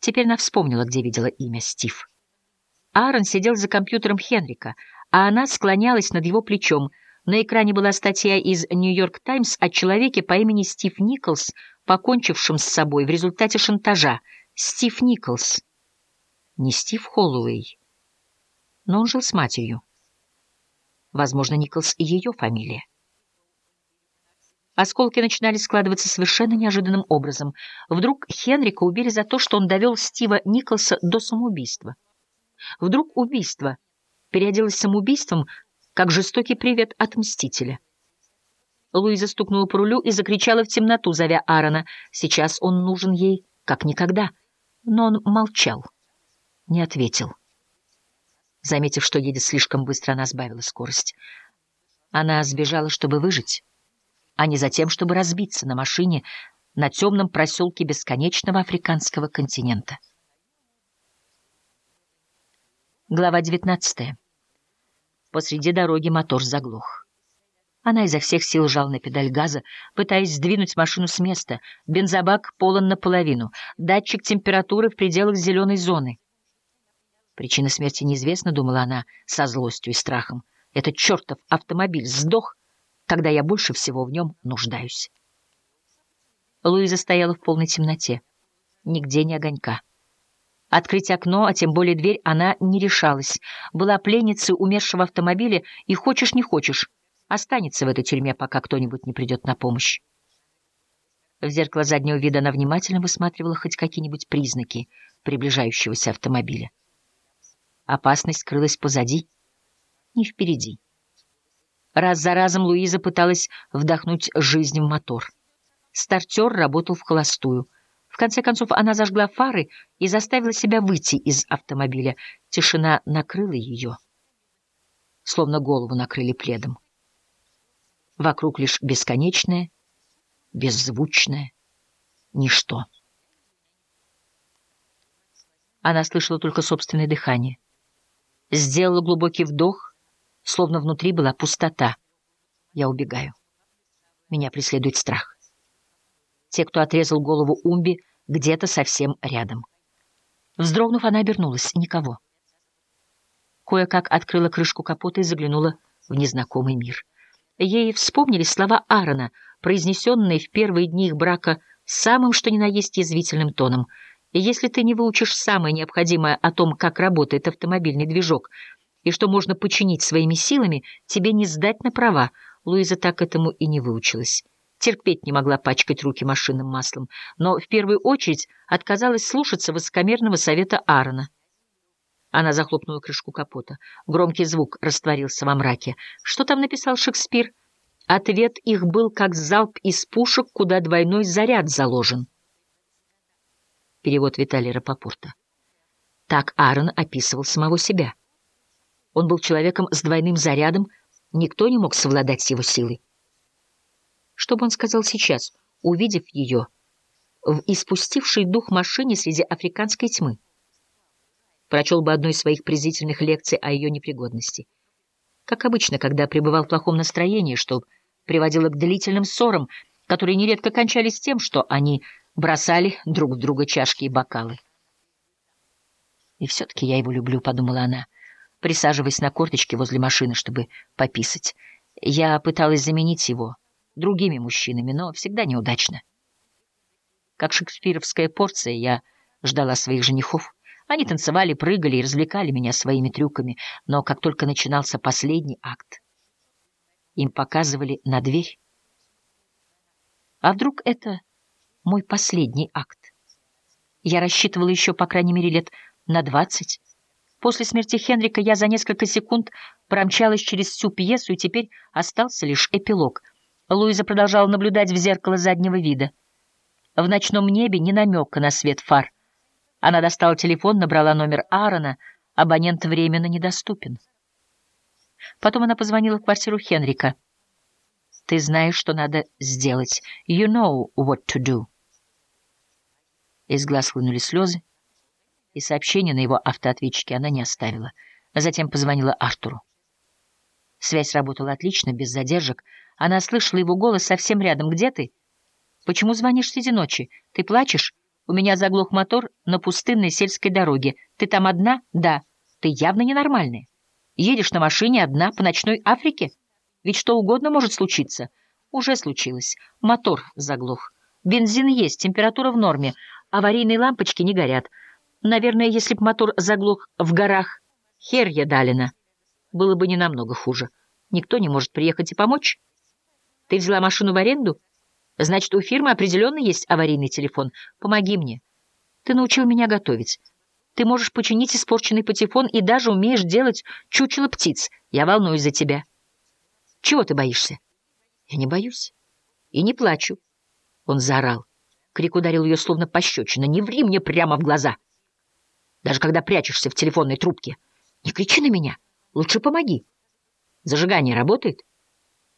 Теперь она вспомнила, где видела имя Стив. Аарон сидел за компьютером Хенрика, а она склонялась над его плечом. На экране была статья из «Нью-Йорк Таймс» о человеке по имени Стив Николс, покончившем с собой в результате шантажа. Стив Николс. Не Стив Холлоуэй. Но он жил с матерью. Возможно, Николс и ее фамилия. Осколки начинали складываться совершенно неожиданным образом. Вдруг Хенрика убили за то, что он довел Стива Николса до самоубийства. Вдруг убийство переоделось самоубийством, как жестокий привет от Мстителя. Луиза стукнула по рулю и закричала в темноту, зовя Аарона. Сейчас он нужен ей, как никогда. Но он молчал, не ответил. Заметив, что едет слишком быстро, она сбавила скорость. Она сбежала, чтобы выжить а не за тем, чтобы разбиться на машине на темном проселке бесконечного африканского континента. Глава 19. Посреди дороги мотор заглох. Она изо всех сил жал на педаль газа, пытаясь сдвинуть машину с места. Бензобак полон наполовину. Датчик температуры в пределах зеленой зоны. Причина смерти неизвестна, думала она, со злостью и страхом. Этот чертов автомобиль сдох когда я больше всего в нем нуждаюсь. Луиза стояла в полной темноте. Нигде ни огонька. Открыть окно, а тем более дверь, она не решалась. Была пленницей умершего автомобиля, и хочешь не хочешь, останется в этой тюрьме, пока кто-нибудь не придет на помощь. В зеркало заднего вида она внимательно высматривала хоть какие-нибудь признаки приближающегося автомобиля. Опасность скрылась позади, не впереди. Раз за разом Луиза пыталась вдохнуть жизнь в мотор. Стартер работал в холостую. В конце концов она зажгла фары и заставила себя выйти из автомобиля. Тишина накрыла ее, словно голову накрыли пледом. Вокруг лишь бесконечное, беззвучное ничто. Она слышала только собственное дыхание. Сделала глубокий вдох словно внутри была пустота. Я убегаю. Меня преследует страх. Те, кто отрезал голову Умби, где-то совсем рядом. Вздрогнув, она обернулась. Никого. Кое-как открыла крышку капота и заглянула в незнакомый мир. Ей вспомнились слова Аарона, произнесенные в первые дни их брака самым что ни на есть язвительным тоном. «Если ты не выучишь самое необходимое о том, как работает автомобильный движок, и что можно починить своими силами, тебе не сдать на права. Луиза так этому и не выучилась. Терпеть не могла пачкать руки машинным маслом, но в первую очередь отказалась слушаться высокомерного совета Аарона. Она захлопнула крышку капота. Громкий звук растворился во мраке. Что там написал Шекспир? Ответ их был как залп из пушек, куда двойной заряд заложен. Перевод Виталия Рапопорта. Так Аарон описывал самого себя. Он был человеком с двойным зарядом, никто не мог совладать с его силой. Что бы он сказал сейчас, увидев ее в испустившей дух машине среди африканской тьмы? Прочел бы одну из своих презрительных лекций о ее непригодности. Как обычно, когда пребывал в плохом настроении, что приводило к длительным ссорам, которые нередко кончались тем, что они бросали друг в друга чашки и бокалы. «И все-таки я его люблю», — подумала она, — присаживаясь на корточке возле машины, чтобы пописать. Я пыталась заменить его другими мужчинами, но всегда неудачно. Как шекспировская порция, я ждала своих женихов. Они танцевали, прыгали и развлекали меня своими трюками, но как только начинался последний акт, им показывали на дверь. А вдруг это мой последний акт? Я рассчитывала еще, по крайней мере, лет на двадцать, После смерти Хенрика я за несколько секунд промчалась через всю пьесу, и теперь остался лишь эпилог. Луиза продолжала наблюдать в зеркало заднего вида. В ночном небе ни намека на свет фар. Она достала телефон, набрала номер Аарона. Абонент временно недоступен. Потом она позвонила в квартиру Хенрика. «Ты знаешь, что надо сделать. You know what to do». Из глаз хлынули слезы и сообщение на его автоответчике она не оставила. А затем позвонила Артуру. Связь работала отлично, без задержек. Она слышала его голос совсем рядом. «Где ты? Почему звонишь среди ночи? Ты плачешь? У меня заглох мотор на пустынной сельской дороге. Ты там одна? Да. Ты явно ненормальная. Едешь на машине одна по ночной Африке? Ведь что угодно может случиться. Уже случилось. Мотор заглох. Бензин есть, температура в норме. Аварийные лампочки не горят. Наверное, если б мотор заглох в горах Херья Далина, было бы не намного хуже. Никто не может приехать и помочь. Ты взяла машину в аренду? Значит, у фирмы определенно есть аварийный телефон. Помоги мне. Ты научил меня готовить. Ты можешь починить испорченный патефон и даже умеешь делать чучело птиц. Я волнуюсь за тебя. Чего ты боишься? Я не боюсь. И не плачу. Он заорал. Крик ударил ее словно пощечина. «Не ври мне прямо в глаза!» Даже когда прячешься в телефонной трубке. Не кричи на меня. Лучше помоги. Зажигание работает?